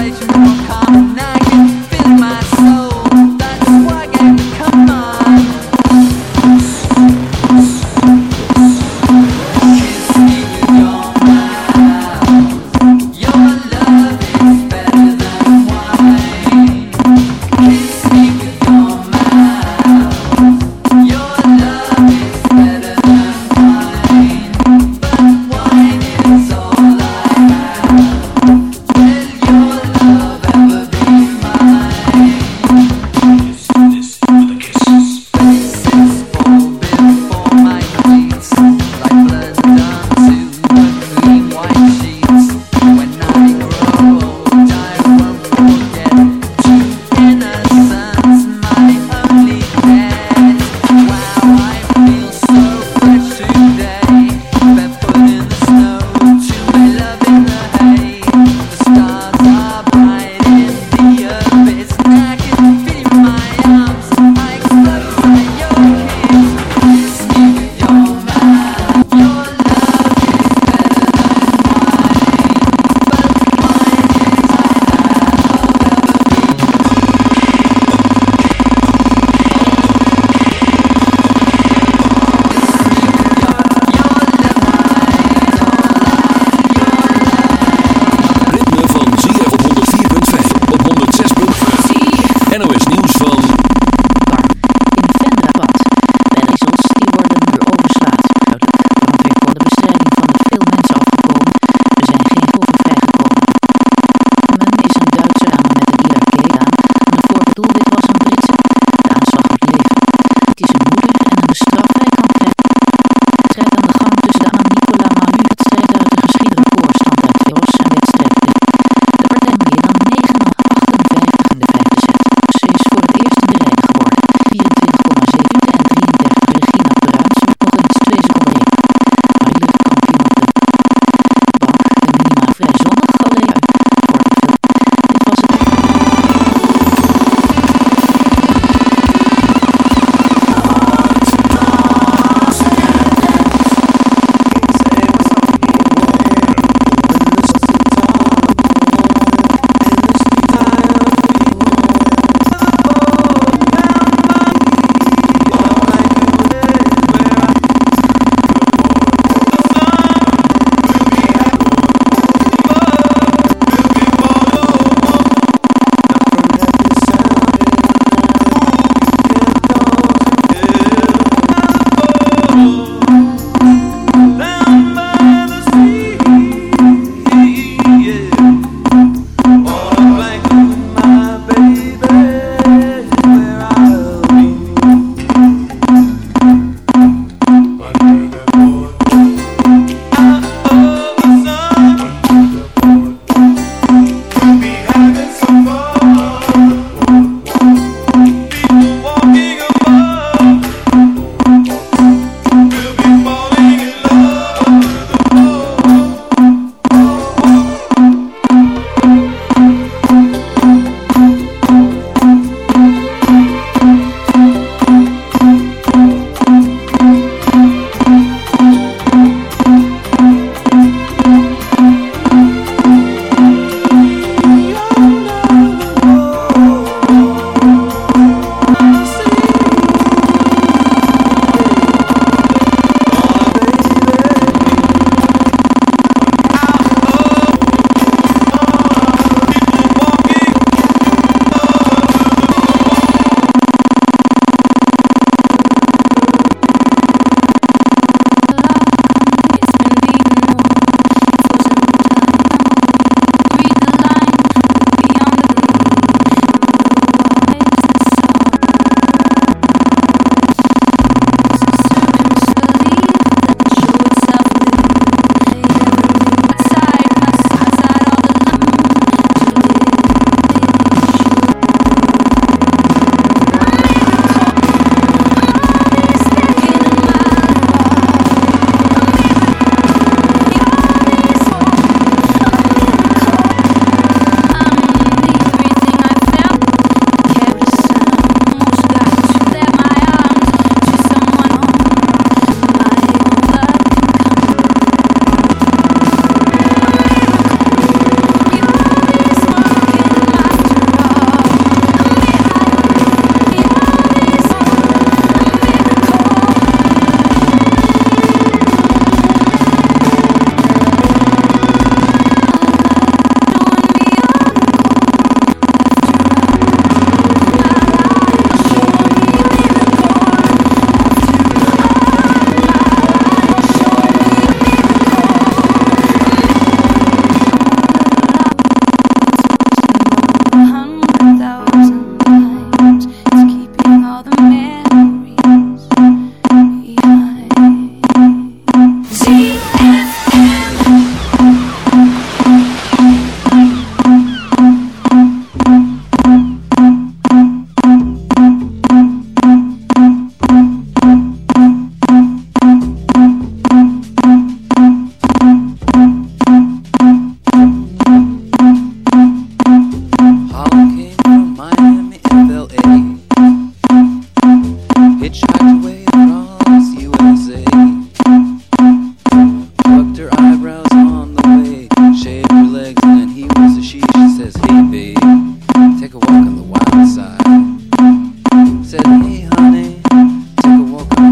哎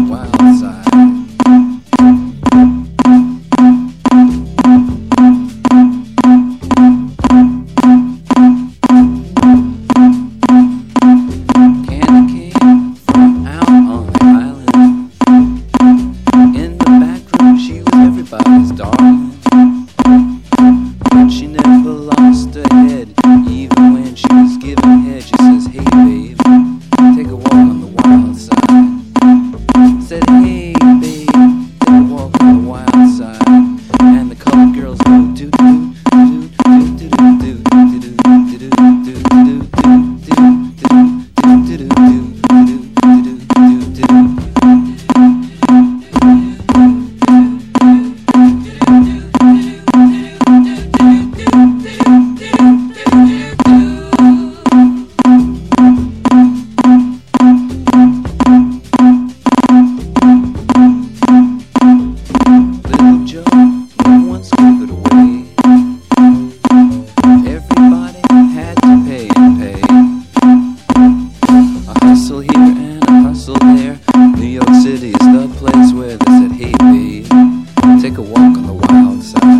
Wow. Hey, babe, take a walk on the wild side.